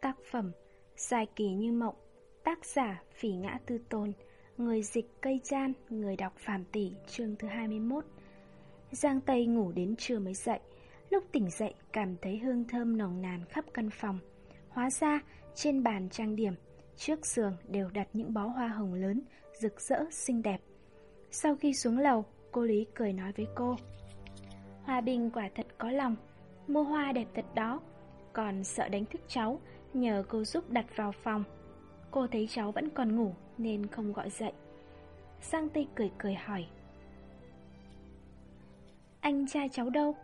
Tác phẩm Dài kỳ như mộng, Tác giả Phỉ Ngã Tư Tôn Người dịch Cây Chan, Người đọc Phạm Tỷ, chương thứ 21 Giang Tây ngủ đến trưa mới dậy. Lúc tỉnh dậy, cảm thấy hương thơm nồng nàn khắp căn phòng. Hóa ra, trên bàn trang điểm, Trước giường đều đặt những bó hoa hồng lớn, Rực rỡ, xinh đẹp. Sau khi xuống lầu, Cô Lý cười nói với cô Hòa Bình quả thật có lòng, Mua hoa đẹp thật đó, Còn sợ đánh thức cháu Nhờ cô giúp đặt vào phòng. Cô thấy cháu vẫn còn ngủ Nên không gọi dậy. Sang Tây cười cười hỏi. Anh trai cháu đâu?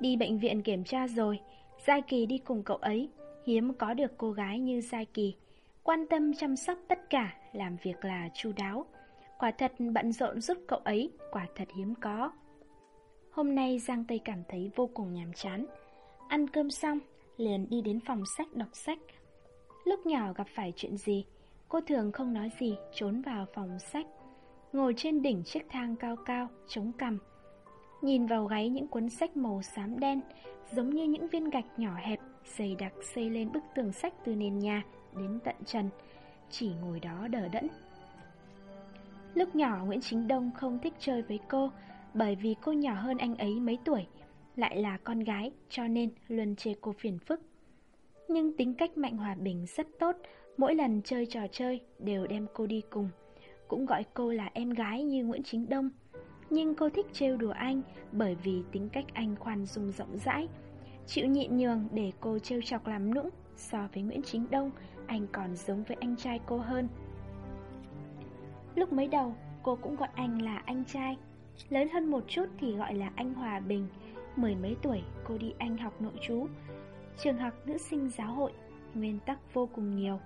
Đi bệnh viện kiểm tra rồi. Giai Kỳ đi cùng cậu ấy. Hiếm có được cô gái như Giai Kỳ. Quan tâm chăm sóc tất cả, Làm việc là chu đáo. Quả thật bận rộn giúp cậu ấy, Quả thật hiếm có. Hôm nay Giang Tây cảm thấy vô cùng nhàm chán. Ăn cơm xong liền đi đến phòng sách đọc sách. Lúc nhỏ gặp phải chuyện gì, cô thường không nói gì, trốn vào phòng sách. Ngồi trên đỉnh chiếc thang cao cao, chống cằm. Nhìn vào gáy những cuốn sách màu xám đen, giống như những viên gạch nhỏ hẹp, dày đặc xây lên bức tường sách từ nền nhà đến tận trần, chỉ ngồi đó đờ đẫn. Lúc nhỏ Nguyễn Chính Đông không thích chơi với cô, bởi vì cô nhỏ hơn anh ấy mấy tuổi, lại là con gái cho nên luôn chê cô phiền phức. Nhưng tính cách Mạnh Hòa Bình rất tốt, mỗi lần chơi trò chơi đều đem cô đi cùng. Cũng gọi cô là em gái như Nguyễn Chính Đông. Nhưng cô thích trêu đùa anh bởi vì tính cách anh khoan dung rộng rãi. Chịu nhịn nhường để cô trêu chọc làm nũng, so với Nguyễn Chính Đông, anh còn giống với anh trai cô hơn. Lúc mới đầu, cô cũng gọi anh là anh trai. Lớn hơn một chút thì gọi là anh Hòa Bình, Mười mấy tuổi, cô đi Anh học nội trú. Trường học nữ sinh giáo hội, Nguyên tắc vô cùng nhiều.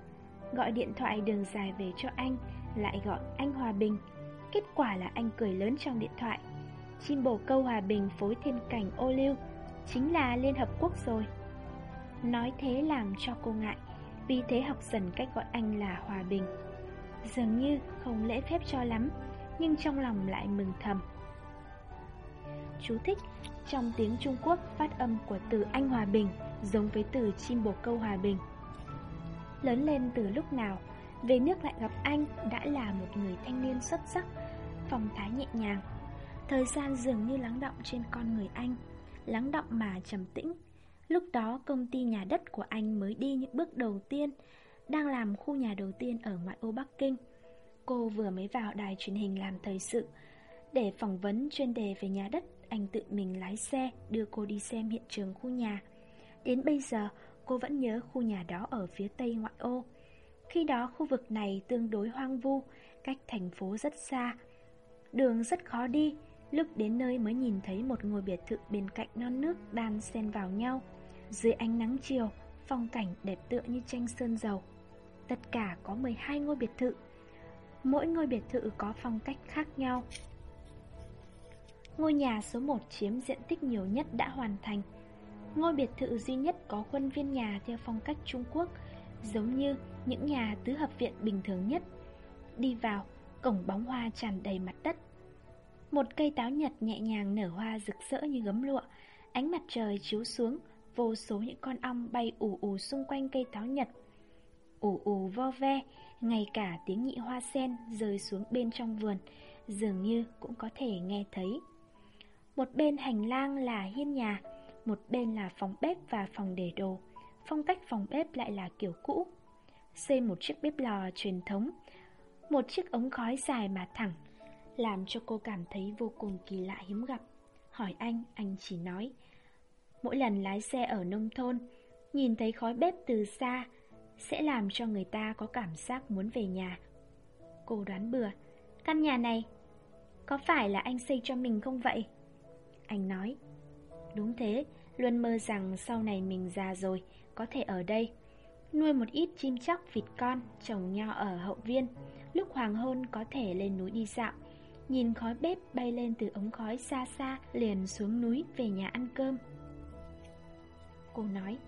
Gọi điện thoại đường dài về cho anh, Lại gọi anh Hòa Bình. Kết quả là anh cười lớn trong điện thoại. Chim bồ câu Hòa Bình phối thêm cảnh ô lưu Chính là Liên Hợp Quốc rồi. Nói thế làm cho cô ngại, Vì thế học dần cách gọi anh là Hòa Bình. Dường như không lễ phép cho lắm, Nhưng trong lòng lại mừng thầm. Chú thích trong tiếng Trung Quốc, phát âm của từ Anh Hòa Bình giống với từ chim bồ câu Hòa Bình. Lớn lên từ lúc nào, về nước lại gặp anh đã là một người thanh niên xuất sắc, phong thái nhẹ nhàng. Thời gian dường như lắng động trên con người anh, lắng động mà trầm tĩnh. Lúc đó công ty nhà đất của anh mới đi những bước đầu tiên, đang làm khu nhà đầu tiên ở ngoại ô Bắc Kinh. Cô vừa mới vào đài truyền hình làm thời sự, để phỏng vấn chuyên đề về nhà đất anh tự mình lái xe đưa cô đi xem hiện trường khu nhà. Đến bây giờ, cô vẫn nhớ khu nhà đó ở phía tây ngoại ô. Khi đó khu vực này tương đối hoang vu, cách thành phố rất xa. Đường rất khó đi, lúc đến nơi mới nhìn thấy một ngôi biệt thự bên cạnh non nước đan xen vào nhau. Dưới ánh nắng chiều, phong cảnh đẹp tựa như tranh sơn dầu. Tất cả có 12 ngôi biệt thự. Mỗi ngôi biệt thự có phong cách khác nhau. Ngôi nhà số 1 chiếm diện tích nhiều nhất đã hoàn thành. Ngôi biệt thự duy nhất có khuôn viên nhà theo phong cách Trung Quốc, giống như những nhà tứ hợp viện bình thường nhất. Đi vào, cổng bóng hoa tràn đầy mặt đất. Một cây táo nhật nhẹ nhàng nở hoa rực rỡ như gấm lụa, ánh mặt trời chiếu xuống, vô số những con ong bay ù ù xung quanh cây táo nhật. Ù ù vo ve, ngay cả tiếng nhị hoa sen rơi xuống bên trong vườn, dường như cũng có thể nghe thấy. Một bên hành lang là hiên nhà, một bên là phòng bếp và phòng để đồ. Phong cách phòng bếp lại là kiểu cũ. Xây một chiếc bếp lò truyền thống, một chiếc ống khói dài mà thẳng, làm cho cô cảm thấy vô cùng kỳ lạ hiếm gặp. Hỏi anh, anh chỉ nói, mỗi lần lái xe ở nông thôn, nhìn thấy khói bếp từ xa, sẽ làm cho người ta có cảm giác muốn về nhà. Cô đoán bừa, căn nhà này, có phải là anh xây cho mình không vậy? Anh nói. Đúng thế, luôn mơ rằng sau này mình già rồi Có thể ở đây Nuôi một ít chim chóc vịt con Trồng nho ở hậu viên Lúc hoàng hôn có thể lên núi đi dạo. Nhìn khói bếp bay lên từ ống khói xa xa Liền xuống núi về nhà ăn cơm. Cô nói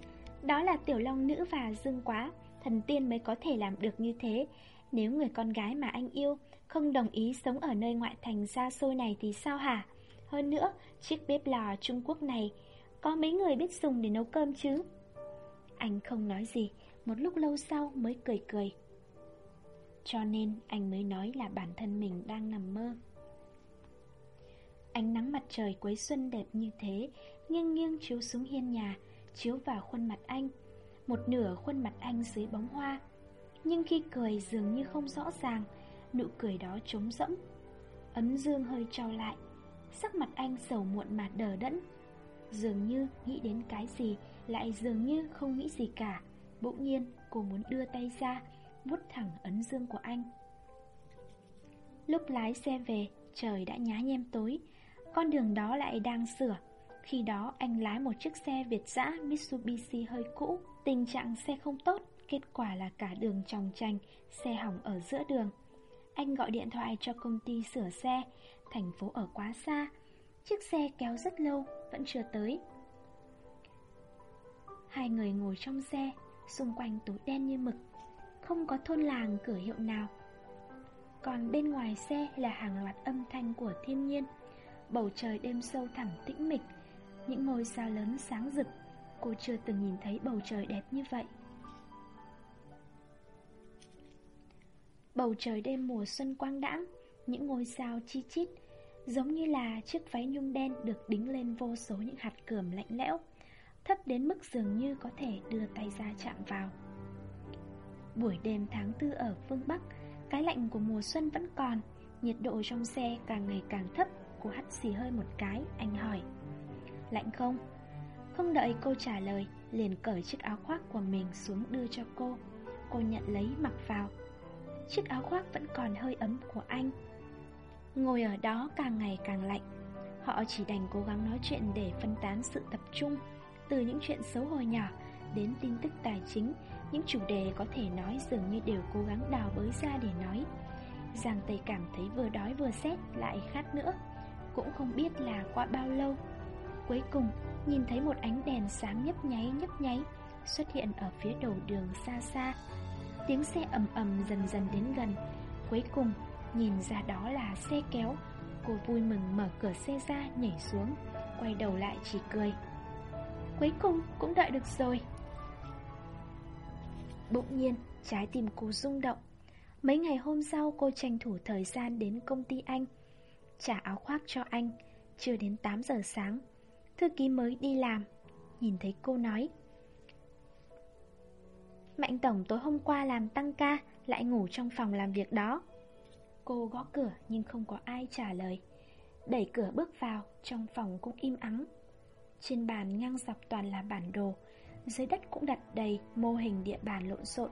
Đó là tiểu long nữ và dương quá Thần tiên mới có thể làm được như thế. Nếu người con gái mà anh yêu Không đồng ý sống ở nơi ngoại thành xa xôi này thì sao hả? Hơn nữa, chiếc bếp lò Trung Quốc này có mấy người biết dùng để nấu cơm chứ? Anh không nói gì Một lúc lâu sau mới cười cười. Cho nên anh mới nói là bản thân mình đang nằm mơ. Ánh nắng mặt trời cuối xuân đẹp như thế Nghiêng nghiêng chiếu xuống hiên nhà Chiếu vào khuôn mặt anh. Một nửa khuôn mặt anh dưới bóng hoa. Nhưng khi cười dường như không rõ ràng Nụ cười đó trống rỗng. Ấn dương hơi trao lại Sắc mặt anh sầu muộn mà đờ đẫn. Dường như nghĩ đến cái gì, Lại dường như không nghĩ gì cả. Bỗng nhiên, cô muốn đưa tay ra, vuốt thẳng ấn dương của anh. Lúc lái xe về, Trời đã nhá nhem tối. Con đường đó lại đang sửa. Khi đó, anh lái một chiếc xe Việt dã Mitsubishi hơi cũ. Tình trạng xe không tốt, Kết quả là cả đường tròng trành, Xe hỏng ở giữa đường. Anh gọi điện thoại cho công ty sửa xe. Thành phố ở quá xa, Chiếc xe kéo rất lâu, Vẫn chưa tới. Hai người ngồi trong xe, Xung quanh tối đen như mực, Không có thôn làng cửa hiệu nào. Còn bên ngoài xe là hàng loạt âm thanh của thiên nhiên, Bầu trời đêm sâu thẳm tĩnh mịch, Những ngôi sao lớn sáng rực. Cô chưa từng nhìn thấy bầu trời đẹp như vậy. Bầu trời đêm mùa xuân quang đãng, Những ngôi sao chi chít Giống như là chiếc váy nhung đen được đính lên vô số những hạt cườm lạnh lẽo, Thấp đến mức dường như có thể đưa tay ra chạm vào. Buổi đêm tháng tư ở phương Bắc, Cái lạnh của mùa xuân vẫn còn, Nhiệt độ trong xe càng ngày càng thấp, Cô hắt xì hơi một cái, Anh hỏi. Lạnh không? Không đợi cô trả lời, Liền cởi chiếc áo khoác của mình xuống đưa cho cô. Cô nhận lấy mặc vào. Chiếc áo khoác vẫn còn hơi ấm của anh. Ngồi ở đó càng ngày càng lạnh. Họ chỉ đành cố gắng nói chuyện để phân tán sự tập trung, Từ những chuyện xấu hồi nhỏ đến tin tức tài chính, Những chủ đề có thể nói dường như đều cố gắng đào bới ra để nói. Giang Tây cảm thấy vừa đói vừa xét lại khát nữa, Cũng không biết là qua bao lâu. Cuối cùng, nhìn thấy một ánh đèn sáng nhấp nháy nhấp nháy Xuất hiện ở phía đầu đường xa xa. Tiếng xe ầm ầm dần dần đến gần. Cuối cùng Nhìn ra đó là xe kéo. Cô vui mừng mở cửa xe ra, nhảy xuống, Quay đầu lại chỉ cười. Cuối cùng cũng đợi được rồi. Bỗng nhiên, trái tim cô rung động. Mấy ngày hôm sau, cô tranh thủ thời gian đến công ty anh, Trả áo khoác cho anh. Chưa đến 8 giờ sáng, Thư ký mới đi làm. Nhìn thấy cô nói, Mạnh Tổng, tối hôm qua làm tăng ca, Lại ngủ trong phòng làm việc đó. Cô gõ cửa nhưng không có ai trả lời. Đẩy cửa bước vào, Trong phòng cũng im ắng. Trên bàn ngang dọc toàn là bản đồ. Dưới đất cũng đặt đầy mô hình địa bàn lộn xộn.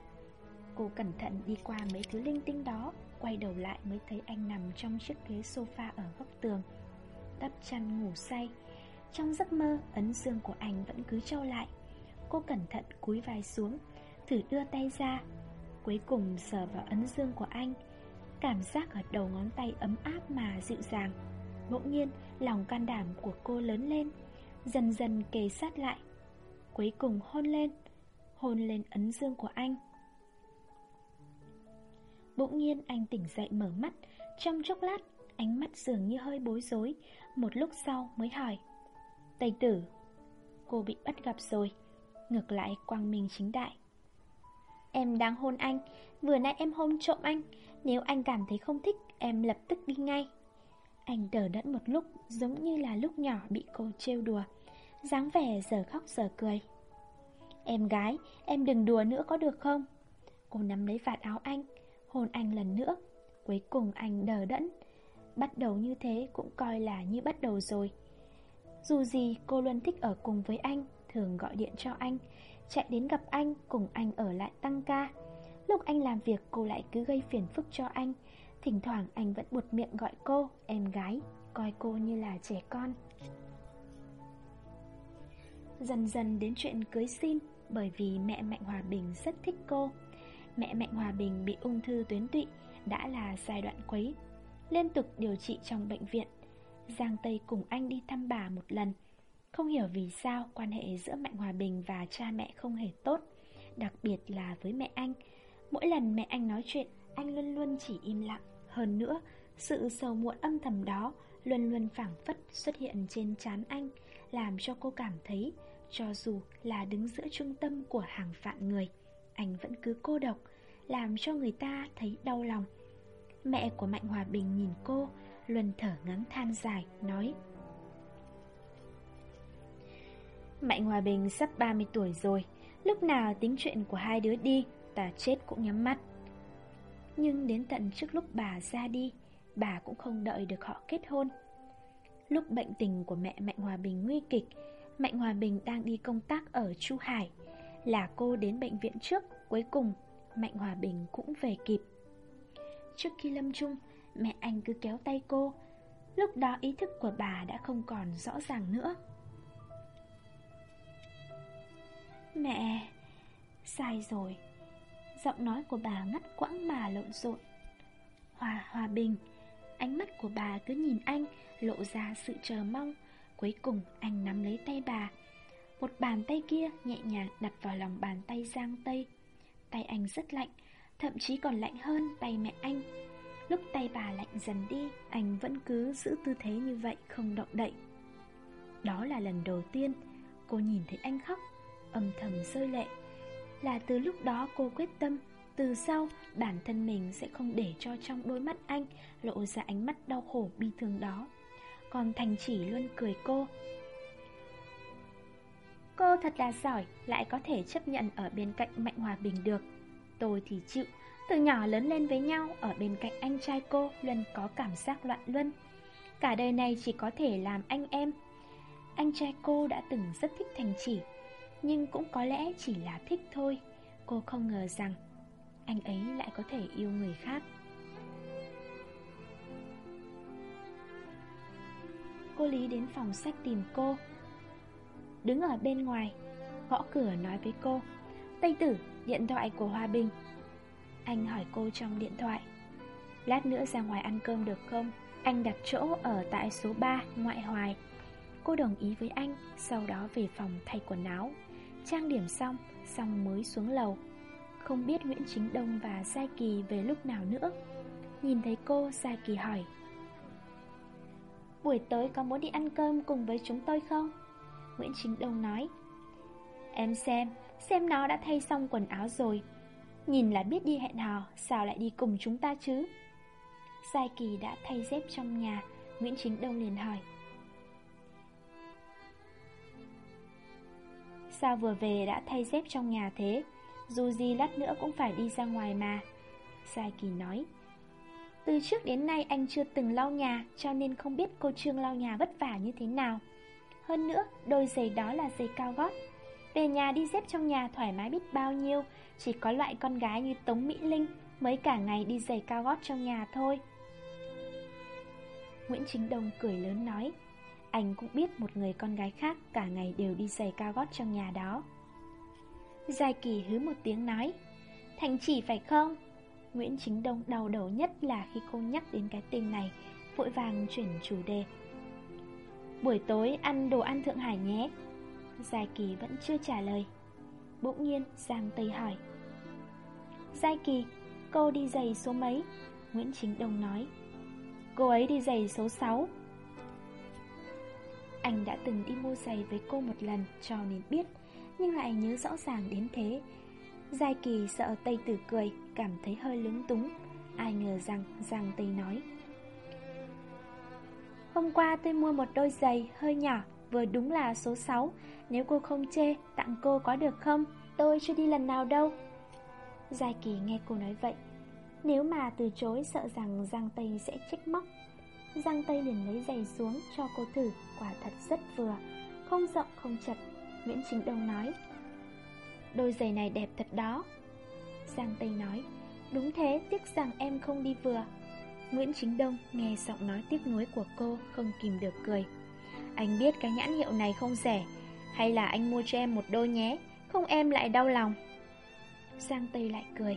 Cô cẩn thận đi qua mấy thứ linh tinh đó, Quay đầu lại mới thấy anh nằm trong chiếc ghế sofa ở góc tường, Đắp chăn ngủ say. Trong giấc mơ, ấn dương của anh vẫn cứ trâu lại. Cô cẩn thận cúi vai xuống, Thử đưa tay ra. Cuối cùng sờ vào ấn dương của anh Cảm giác ở đầu ngón tay ấm áp mà dịu dàng. Bỗng nhiên, lòng can đảm của cô lớn lên, Dần dần kề sát lại, Cuối cùng hôn lên Hôn lên ấn dương của anh. Bỗng nhiên anh tỉnh dậy mở mắt, Trong chốc lát, Ánh mắt dường như hơi bối rối, Một lúc sau mới hỏi, Tây tử, Cô bị bắt gặp rồi, Ngược lại quang minh chính đại. Em đang hôn anh, Vừa nãy em hôn trộm anh nếu anh cảm thấy không thích, Em lập tức đi ngay. Anh đờ đẫn một lúc, Giống như là lúc nhỏ bị cô trêu đùa, dáng vẻ giờ khóc giờ cười. Em gái, Em đừng đùa nữa có được không? Cô nắm lấy vạt áo anh, Hôn anh lần nữa. Cuối cùng anh đờ đẫn. Bắt đầu như thế cũng coi là như bắt đầu rồi. Dù gì, cô luôn thích ở cùng với anh, Thường gọi điện cho anh, Chạy đến gặp anh, Cùng anh ở lại tăng ca. Lúc anh làm việc, cô lại cứ gây phiền phức cho anh. Thỉnh thoảng anh vẫn buột miệng gọi cô, Em gái, Coi cô như là trẻ con. Dần dần đến chuyện cưới xin, Bởi vì mẹ Mạnh Hòa Bình rất thích cô. Mẹ Mạnh Hòa Bình bị ung thư tuyến tụy, Đã là giai đoạn quấy. Liên tục điều trị trong bệnh viện. Giang Tây cùng anh đi thăm bà một lần. Không hiểu vì sao quan hệ giữa Mạnh Hòa Bình và cha mẹ không hề tốt, Đặc biệt là với mẹ anh. Mỗi lần mẹ anh nói chuyện, Anh luôn luôn chỉ im lặng. Hơn nữa, Sự sầu muộn âm thầm đó Luôn luôn phảng phất xuất hiện trên trán anh, Làm cho cô cảm thấy Cho dù là đứng giữa trung tâm của hàng vạn người, Anh vẫn cứ cô độc, Làm cho người ta thấy đau lòng. Mẹ của Mạnh Hòa Bình nhìn cô, luôn thở ngắn than dài, Nói, Mạnh Hòa Bình sắp 30 tuổi rồi, Lúc nào tính chuyện của hai đứa đi Ta chết cũng nhắm mắt. Nhưng đến tận trước lúc bà ra đi, Bà cũng không đợi được họ kết hôn. Lúc bệnh tình của mẹ Mạnh Hòa Bình nguy kịch, Mạnh Hòa Bình đang đi công tác ở Chu Hải, Là cô đến bệnh viện trước, Cuối cùng Mạnh Hòa Bình cũng về kịp. Trước khi lâm chung, Mẹ anh cứ kéo tay cô. Lúc đó ý thức của bà đã không còn rõ ràng nữa. Mẹ, Sai rồi. Giọng nói của bà ngắt quãng mà lộn xộn. Hòa Hòa Bình, Ánh mắt của bà cứ nhìn anh, Lộ ra sự chờ mong. Cuối cùng, anh nắm lấy tay bà. Một bàn tay kia nhẹ nhàng đặt vào lòng bàn tay Giang Tây. Tay anh rất lạnh, Thậm chí còn lạnh hơn tay mẹ anh. Lúc tay bà lạnh dần đi, Anh vẫn cứ giữ tư thế như vậy, Không động đậy. Đó là lần đầu tiên Cô nhìn thấy anh khóc, Âm thầm rơi lệ. Là từ lúc đó cô quyết tâm, Từ sau, bản thân mình sẽ không để cho trong đôi mắt anh Lộ ra ánh mắt đau khổ bi thương đó. Còn Thành chỉ luôn cười cô Cô thật là giỏi, Lại có thể chấp nhận ở bên cạnh Mạnh Hòa Bình được. Tôi thì chịu, từ nhỏ lớn lên với nhau, Ở bên cạnh anh trai cô luôn có cảm giác loạn luân. Cả đời này chỉ có thể làm anh em. Anh trai cô đã từng rất thích Thành chỉ nhưng cũng có lẽ chỉ là thích thôi. Cô không ngờ rằng Anh ấy lại có thể yêu người khác. Cô Lý đến phòng sách tìm cô. Đứng ở bên ngoài Gõ cửa nói với cô Tây tử, điện thoại của Hòa Bình. Anh hỏi cô trong điện thoại Lát nữa ra ngoài ăn cơm được không? Anh đặt chỗ ở tại số 3 ngoại hoài. Cô đồng ý với anh Sau đó về phòng thay quần áo. Trang điểm xong Xong mới xuống lầu. Không biết Nguyễn Chính Đông và Giai Kỳ về lúc nào nữa. Nhìn thấy cô, Giai Kỳ hỏi. Buổi tối có muốn đi ăn cơm cùng với chúng tôi không? Nguyễn Chính Đông nói. Em xem Xem nó đã thay xong quần áo rồi. Nhìn là biết đi hẹn hò, Sao lại đi cùng chúng ta chứ? Giai Kỳ đã thay dép trong nhà, Nguyễn Chính Đông liền hỏi. Sao vừa về đã thay dép trong nhà thế? Dù gì lát nữa cũng phải đi ra ngoài mà. Sai Kỳ nói, Từ trước đến nay anh chưa từng lau nhà, Cho nên không biết cô Trương lau nhà vất vả như thế nào. Hơn nữa, đôi giày đó là giày cao gót. Về nhà đi dép trong nhà thoải mái biết bao nhiêu, chỉ có loại con gái như Tống Mỹ Linh Mới cả ngày đi giày cao gót trong nhà thôi. Nguyễn Chính Đông cười lớn nói anh cũng biết một người con gái khác Cả ngày đều đi giày cao gót trong nhà đó. Giai Kỳ hứ một tiếng nói Thành chỉ phải không? Nguyễn Chính Đông đau đầu nhất là khi cô nhắc đến cái tên này Vội vàng chuyển chủ đề. Buổi tối ăn đồ ăn Thượng Hải nhé. Giai Kỳ vẫn chưa trả lời. Bỗng nhiên Giang Tây hỏi Giai Kỳ, cô đi giày số mấy? Nguyễn Chính Đông nói Cô ấy đi giày số 6 anh đã từng đi mua giày với cô một lần cho nên biết, Nhưng lại nhớ rõ ràng đến thế. Giai Kỳ sợ Tây Tử cười, Cảm thấy hơi lúng túng. Ai ngờ rằng Giang Tây nói, Hôm qua tôi mua một đôi giày hơi nhỏ, Vừa đúng là số 6 Nếu cô không chê, Tặng cô có được không? Tôi chưa đi lần nào đâu. Giai Kỳ nghe cô nói vậy. Nếu mà từ chối, sợ rằng Giang Tây sẽ trách móc. Giang Tây liền lấy giày xuống cho cô thử, Quả thật rất vừa, Không rộng, không chật. Nguyễn Chính Đông nói, Đôi giày này đẹp thật đó. Giang Tây nói, Đúng thế, tiếc rằng em không đi vừa. Nguyễn Chính Đông nghe giọng nói tiếc nuối của cô Không kìm được cười. Anh biết cái nhãn hiệu này không rẻ, Hay là anh mua cho em một đôi nhé, Không em lại đau lòng. Giang Tây lại cười,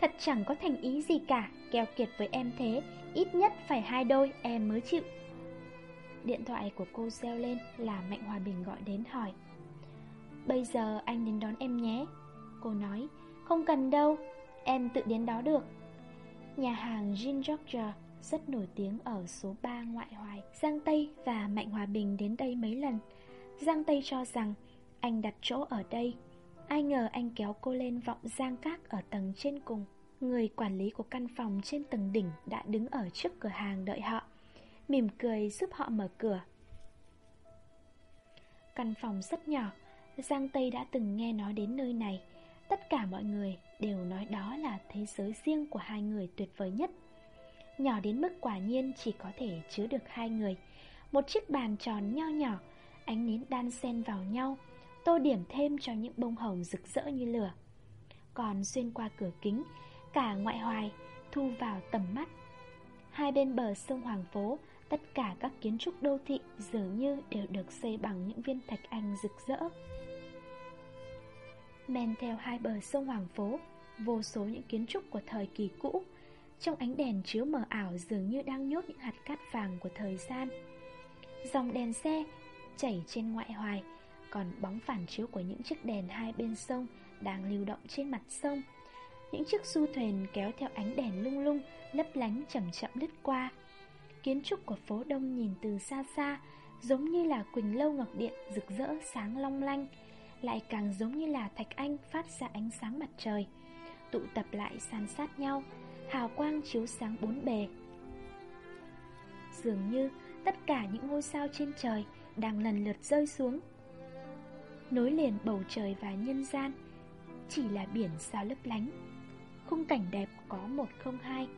Thật chẳng có thành ý gì cả, Keo kiệt với em thế Ít nhất phải hai đôi, em mới chịu. Điện thoại của cô reo lên Là Mạnh Hòa Bình gọi đến hỏi. Bây giờ anh đến đón em nhé. Cô nói, Không cần đâu, Em tự đến đó được. Nhà hàng Jean Georgia rất nổi tiếng ở số 3 ngoại hoài. Giang Tây và Mạnh Hòa Bình đến đây mấy lần. Giang Tây cho rằng Anh đặt chỗ ở đây. Ai ngờ anh kéo cô lên vọng giang các ở tầng trên cùng. Người quản lý của căn phòng trên tầng đỉnh đã đứng ở trước cửa hàng đợi họ, Mỉm cười giúp họ mở cửa. Căn phòng rất nhỏ, Giang Tây đã từng nghe nói đến nơi này. Tất cả mọi người đều nói đó là thế giới riêng của hai người tuyệt vời nhất. Nhỏ đến mức quả nhiên chỉ có thể chứa được hai người. Một chiếc bàn tròn nho nhỏ, Ánh nến đan xen vào nhau, Tô điểm thêm cho những bông hồng rực rỡ như lửa. Còn xuyên qua cửa kính Cả ngoại hoài, thu vào tầm mắt. Hai bên bờ sông Hoàng Phố, Tất cả các kiến trúc đô thị dường như đều được xây bằng những viên thạch anh rực rỡ. Men theo hai bờ sông Hoàng Phố, Vô số những kiến trúc của thời kỳ cũ, Trong ánh đèn chiếu mờ ảo dường như đang nhốt những hạt cát vàng của thời gian. Dòng đèn xe chảy trên ngoại hoài, Còn bóng phản chiếu của những chiếc đèn hai bên sông Đang lưu động trên mặt sông. Những chiếc du thuyền kéo theo ánh đèn lung lung, Lấp lánh chậm chậm lướt qua. Kiến trúc của phố đông nhìn từ xa xa, Giống như là Quỳnh Lâu Ngọc Điện rực rỡ sáng long lanh, Lại càng giống như là thạch anh phát ra ánh sáng mặt trời. Tụ tập lại san sát nhau, Hào quang chiếu sáng bốn bề. Dường như tất cả những ngôi sao trên trời Đang lần lượt rơi xuống. Nối liền bầu trời và nhân gian, Chỉ là biển sao lấp lánh. Khung cảnh đẹp có một không hai,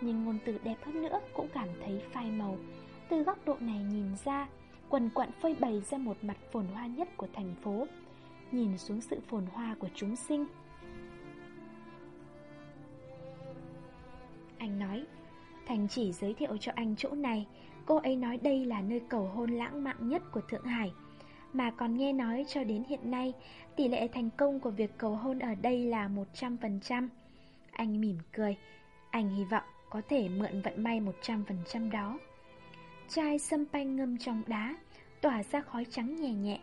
nhưng ngôn từ đẹp hơn nữa cũng cảm thấy phai màu. Từ góc độ này nhìn ra, Quần quặn phơi bày ra một mặt phồn hoa nhất của thành phố. Nhìn xuống sự phồn hoa của chúng sinh. Anh nói, Thành chỉ giới thiệu cho anh chỗ này. Cô ấy nói đây là nơi cầu hôn lãng mạn nhất của Thượng Hải. Mà còn nghe nói cho đến hiện nay, Tỷ lệ thành công của việc cầu hôn ở đây là 100% anh mỉm cười Anh hy vọng có thể mượn vận may 100% đó. Chai sâm panh ngâm trong đá, tỏa ra khói trắng nhẹ nhẹ.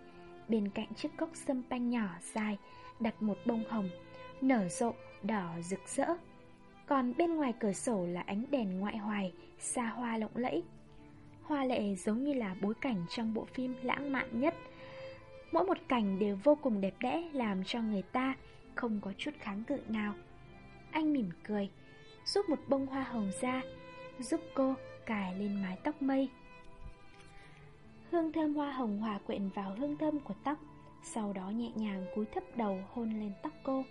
Bên cạnh chiếc cốc sâm panh nhỏ dài, đặt một bông hồng, nở rộ, đỏ rực rỡ. Còn bên ngoài cửa sổ là ánh đèn ngoại hoài, xa hoa lộng lẫy. Hoa lệ giống như là bối cảnh trong bộ phim lãng mạn nhất. Mỗi một cảnh đều vô cùng đẹp đẽ làm cho người ta không có chút kháng cự nào. Anh mỉm cười, rút một bông hoa hồng ra, giúp cô cài lên mái tóc mây. Hương thơm hoa hồng hòa quyện vào hương thơm của tóc, sau đó nhẹ nhàng cúi thấp đầu hôn lên tóc cô.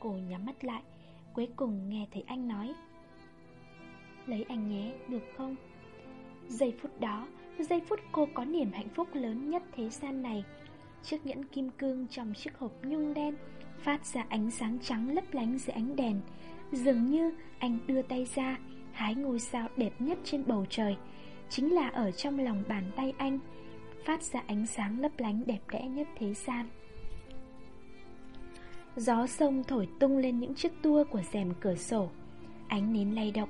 Cô nhắm mắt lại, cuối cùng nghe thấy anh nói Lấy anh nhé, được không? Giây phút đó, giây phút cô có niềm hạnh phúc lớn nhất thế gian này Chiếc nhẫn kim cương trong chiếc hộp nhung đen Phát ra ánh sáng trắng lấp lánh dưới ánh đèn. Dường như anh đưa tay ra, Hái ngôi sao đẹp nhất trên bầu trời. Chính là ở trong lòng bàn tay anh, Phát ra ánh sáng lấp lánh đẹp đẽ nhất thế gian. Gió sông thổi tung lên những chiếc tua của rèm cửa sổ. Ánh nến lay động,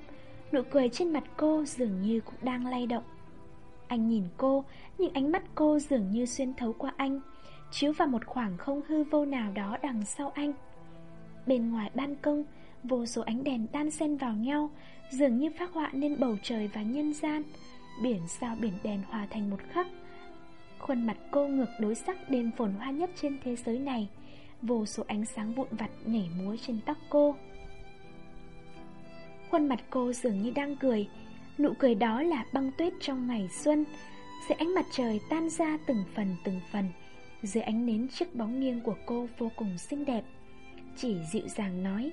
Nụ cười trên mặt cô dường như cũng đang lay động. Anh nhìn cô, Nhưng ánh mắt cô dường như xuyên thấu qua anh. Chiếu vào một khoảng không hư vô nào đó đằng sau anh. Bên ngoài ban công, Vô số ánh đèn đan xen vào nhau, Dường như phát họa nên bầu trời và nhân gian. Biển sao biển đèn hòa thành một khắc. Khuôn mặt cô ngược đối sắc đêm phồn hoa nhất trên thế giới này. Vô số ánh sáng vụn vặt nhảy múa trên tóc cô. Khuôn mặt cô dường như đang cười. Nụ cười đó là băng tuyết trong ngày xuân, Dưới ánh mặt trời tan ra từng phần từng phần. Dưới ánh nến chiếc bóng nghiêng của cô vô cùng xinh đẹp. Chỉ dịu dàng nói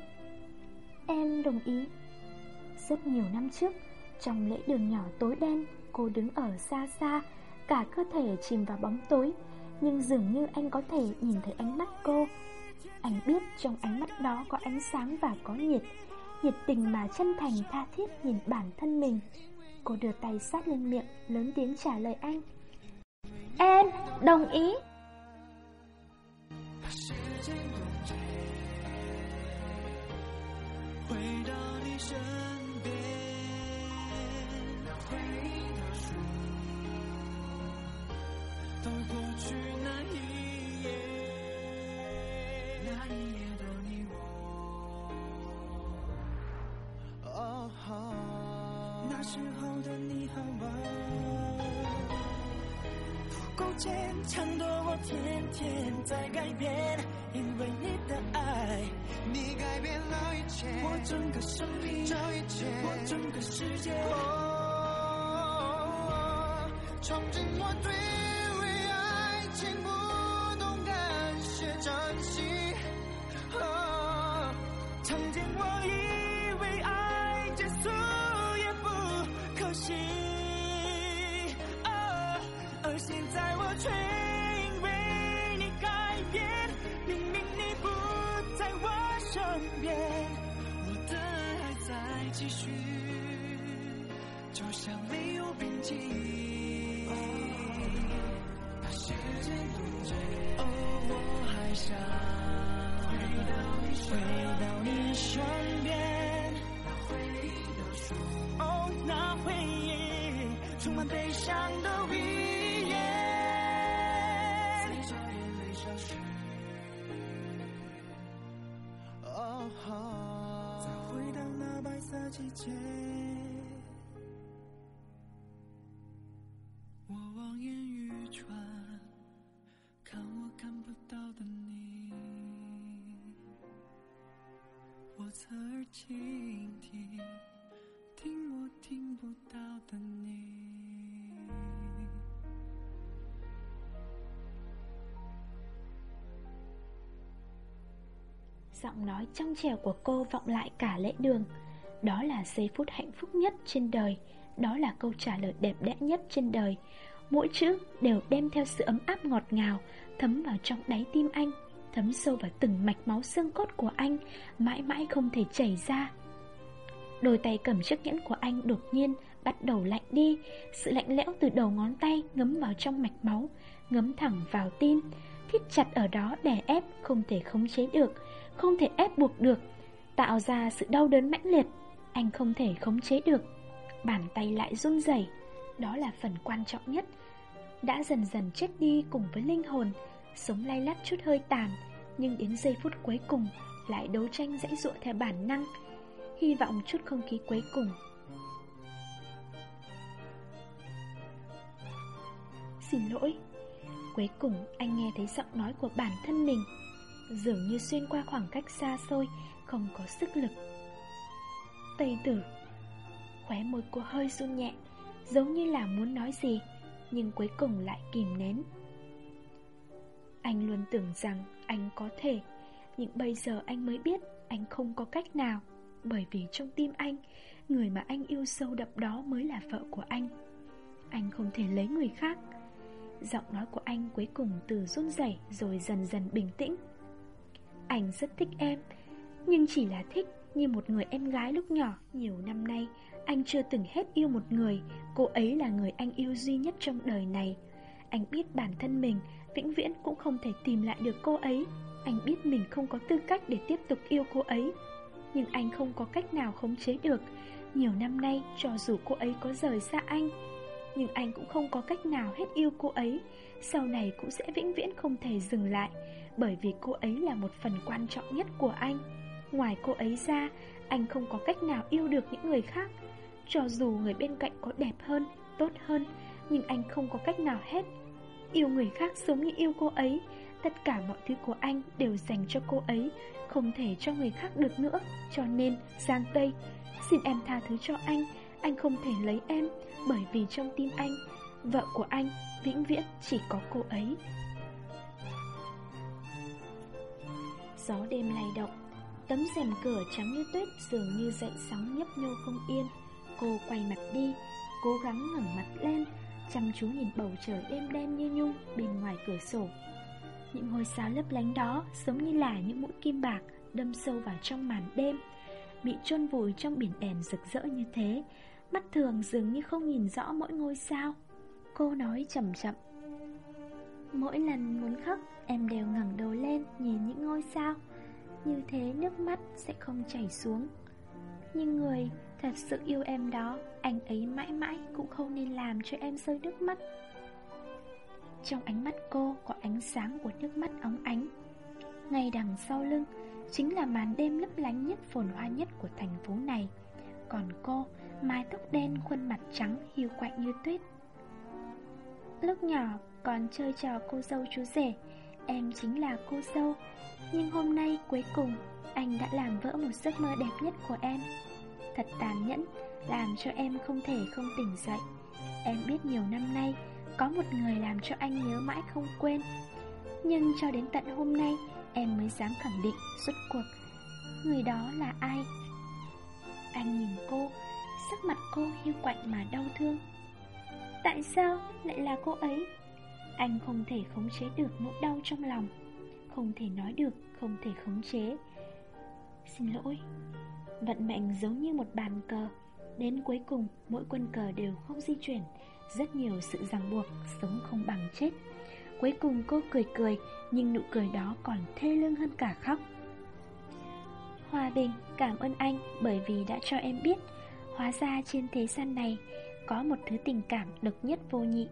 Em đồng ý. Rất nhiều năm trước Trong lễ đường nhỏ tối đen Cô đứng ở xa xa Cả cơ thể chìm vào bóng tối Nhưng dường như anh có thể nhìn thấy ánh mắt cô. Anh biết trong ánh mắt đó có ánh sáng và có nhiệt Nhiệt tình mà chân thành tha thiết nhìn bản thân mình. Cô đưa tay sát lên miệng Lớn tiếng trả lời anh. Em đồng ý 时间冻结回到你身边回忆的书都过去那一页那一页的你我。哦那时候的你好吗天天在改变，因为你的爱，你改变了一切，我整个生命，这一切，我整个世界。从今我对为爱情不懂感谢珍惜。曾经我以为爱结束也不可惜，而现在我却因为你改变。明明你不在我身边，我的爱在继续，就像没有边际。把时间冻结，哦，我还想回到你。回到你身边，那回忆的书，哦，那回忆充满悲伤的色季节，我望眼欲穿，看我看不到的你，我侧耳倾听，听我听不到的你。Giọng nói trong trẻo của cô vọng lại cả lễ đường đó là giây phút hạnh phúc nhất trên đời. Đó là câu trả lời đẹp đẽ nhất trên đời. Mỗi chữ đều đem theo sự ấm áp ngọt ngào, Thấm vào trong đáy tim anh, Thấm sâu vào từng mạch máu xương cốt của anh, Mãi mãi không thể chảy ra. Đôi tay cầm chiếc nhẫn của anh đột nhiên bắt đầu lạnh đi. Sự lạnh lẽo từ đầu ngón tay ngấm vào trong mạch máu, Ngấm thẳng vào tim, thiết chặt ở đó đè ép, không thể khống chế được, Không thể ép buộc được, Tạo ra sự đau đớn mãnh liệt. Anh không thể khống chế được. Bàn tay lại run rẩy, Đó là phần quan trọng nhất. Đã dần dần chết đi cùng với linh hồn, Sống lay lắt chút hơi tàn, Nhưng đến giây phút cuối cùng Lại đấu tranh dãy dụa theo bản năng. Hy vọng chút không khí cuối cùng. Xin lỗi. Cuối cùng anh nghe thấy giọng nói của bản thân mình. Dường như xuyên qua khoảng cách xa xôi, Không có sức lực. Tây tử. Khóe môi cô hơi run nhẹ, Giống như là muốn nói gì, Nhưng cuối cùng lại kìm nén. Anh luôn tưởng rằng anh có thể, Nhưng bây giờ anh mới biết Anh không có cách nào, Bởi vì trong tim anh, Người mà anh yêu sâu đậm đó mới là vợ của anh. Anh không thể lấy người khác. Giọng nói của anh cuối cùng từ run rẩy rồi dần dần bình tĩnh. Anh rất thích em, Nhưng chỉ là thích như một người em gái lúc nhỏ, Nhiều năm nay, anh chưa từng hết yêu một người. Cô ấy là người anh yêu duy nhất trong đời này. Anh biết bản thân mình, Vĩnh viễn cũng không thể tìm lại được cô ấy. Anh biết mình không có tư cách để tiếp tục yêu cô ấy. Nhưng anh không có cách nào khống chế được. Nhiều năm nay, cho dù cô ấy có rời xa anh, Nhưng anh cũng không có cách nào hết yêu cô ấy. Sau này cũng sẽ vĩnh viễn không thể dừng lại, Bởi vì cô ấy là một phần quan trọng nhất của anh. Ngoài cô ấy ra, Anh không có cách nào yêu được những người khác. Cho dù người bên cạnh có đẹp hơn, Tốt hơn, Nhưng anh không có cách nào hết. Yêu người khác giống như yêu cô ấy, Tất cả mọi thứ của anh đều dành cho cô ấy, Không thể cho người khác được nữa. Cho nên, Giang Tây, Xin em tha thứ cho anh Anh không thể lấy em, Bởi vì trong tim anh, Vợ của anh vĩnh viễn chỉ có cô ấy. Gió đêm lay động Tấm rèm cửa trắng như tuyết dường như dậy sóng nhấp nhô không yên. Cô quay mặt đi, Cố gắng ngẩng mặt lên, Chăm chú nhìn bầu trời đêm đen như nhung bên ngoài cửa sổ. Những ngôi sao lấp lánh đó giống như là những mũi kim bạc đâm sâu vào trong màn đêm, Bị chôn vùi trong biển đèn rực rỡ như thế. Mắt thường dường như không nhìn rõ mỗi ngôi sao. Cô nói chậm chậm, Mỗi lần muốn khóc, Em đều ngẩng đầu lên nhìn những ngôi sao. Như thế nước mắt sẽ không chảy xuống. Nhưng người thật sự yêu em đó Anh ấy mãi mãi cũng không nên làm cho em rơi nước mắt. Trong ánh mắt cô có ánh sáng của nước mắt óng ánh. Ngay đằng sau lưng Chính là màn đêm lấp lánh nhất phồn hoa nhất của thành phố này. Còn cô, mái tóc đen khuôn mặt trắng hiu quạnh như tuyết. Lúc nhỏ, còn chơi trò cô dâu chú rể Em chính là cô dâu. Nhưng hôm nay cuối cùng, Anh đã làm vỡ một giấc mơ đẹp nhất của em. Thật tàn nhẫn, Làm cho em không thể không tỉnh dậy. Em biết nhiều năm nay, Có một người làm cho anh nhớ mãi không quên. Nhưng cho đến tận hôm nay, Em mới dám khẳng định suốt cuộc, Người đó là ai? Anh nhìn cô, Sắc mặt cô hiu quạnh mà đau thương. Tại sao lại là cô ấy? Anh không thể khống chế được nỗi đau trong lòng. Không thể nói được, Không thể khống chế. Xin lỗi. Vận mệnh giống như một bàn cờ. Đến cuối cùng, mỗi quân cờ đều không di chuyển. Rất nhiều sự ràng buộc, Sống không bằng chết. Cuối cùng cô cười cười, Nhưng nụ cười đó còn thê lương hơn cả khóc. Hòa Bình, cảm ơn anh Bởi vì đã cho em biết. Hóa ra trên thế gian này Có một thứ tình cảm độc nhất vô nhị.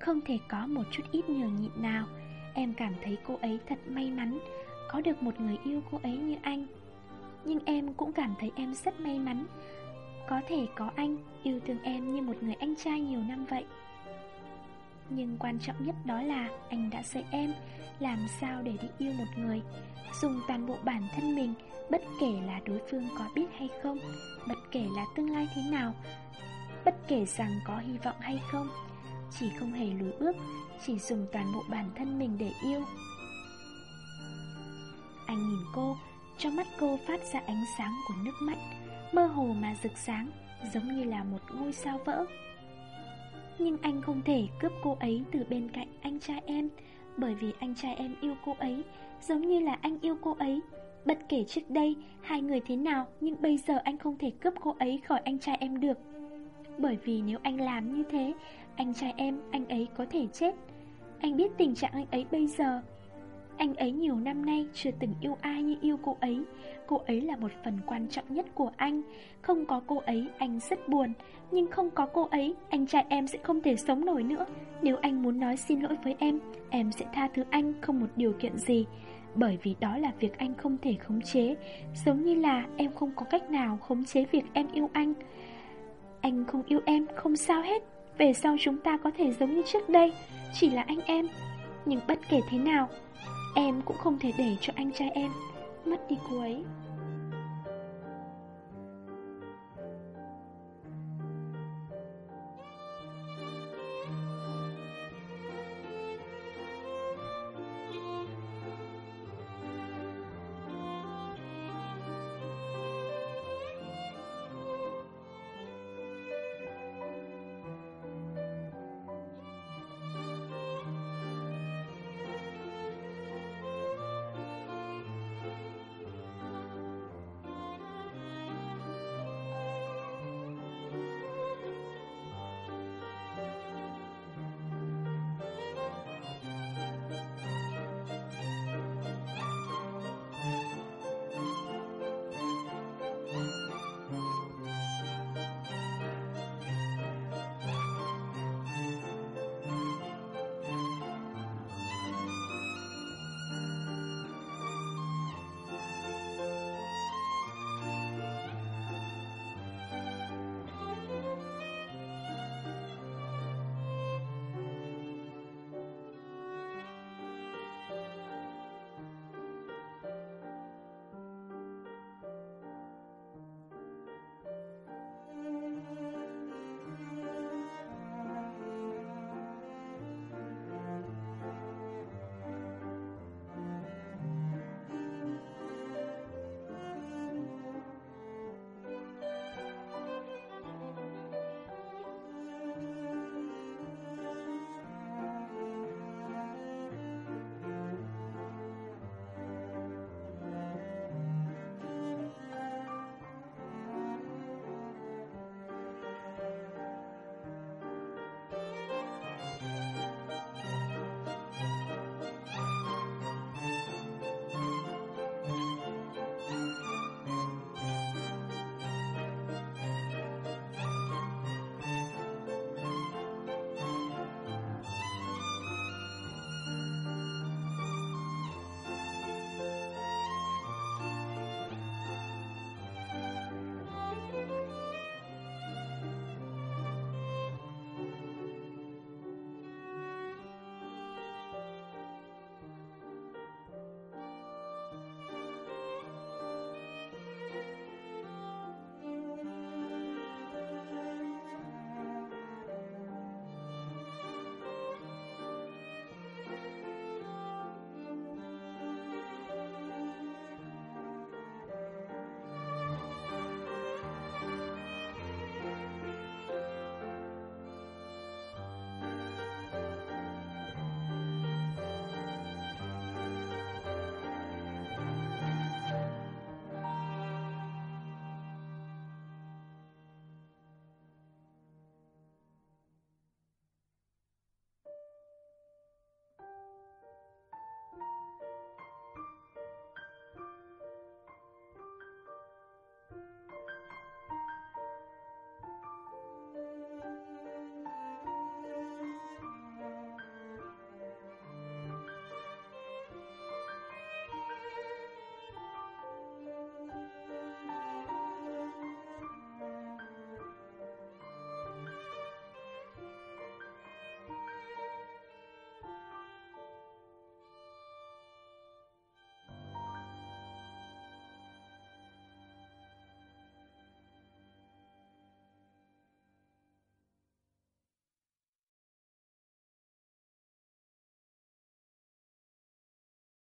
Không thể có một chút ít nhường nhịn nào. Em cảm thấy cô ấy thật may mắn, Có được một người yêu cô ấy như anh. Nhưng em cũng cảm thấy em rất may mắn. Có thể có anh, yêu thương em như một người anh trai nhiều năm vậy. Nhưng quan trọng nhất đó là anh đã dạy em Làm sao để đi yêu một người, Dùng toàn bộ bản thân mình, Bất kể là đối phương có biết hay không, Bất kể là tương lai thế nào, Bất kể rằng có hy vọng hay không. Chỉ không hề lùi bước, Chỉ dùng toàn bộ bản thân mình để yêu. Anh nhìn cô, Trong mắt cô phát ra ánh sáng của nước mắt, Mơ hồ mà rực sáng, Giống như là một ngôi sao vỡ. Nhưng anh không thể cướp cô ấy từ bên cạnh anh trai em, Bởi vì anh trai em yêu cô ấy, Giống như là anh yêu cô ấy. Bất kể trước đây, hai người thế nào, Nhưng bây giờ anh không thể cướp cô ấy khỏi anh trai em được. Bởi vì nếu anh làm như thế anh trai em, anh ấy có thể chết. Anh biết tình trạng anh ấy bây giờ. Anh ấy nhiều năm nay chưa từng yêu ai như yêu cô ấy. Cô ấy là một phần quan trọng nhất của anh. Không có cô ấy anh rất buồn. Nhưng không có cô ấy Anh trai em sẽ không thể sống nổi nữa. Nếu anh muốn nói xin lỗi với em Em sẽ tha thứ anh không một điều kiện gì. Bởi vì đó là việc anh không thể khống chế. Giống như là em không có cách nào khống chế việc em yêu anh. Anh không yêu em không sao hết. Về sau chúng ta có thể giống như trước đây, Chỉ là anh em. Nhưng bất kể thế nào, Em cũng không thể để cho anh trai em Mất đi cô ấy.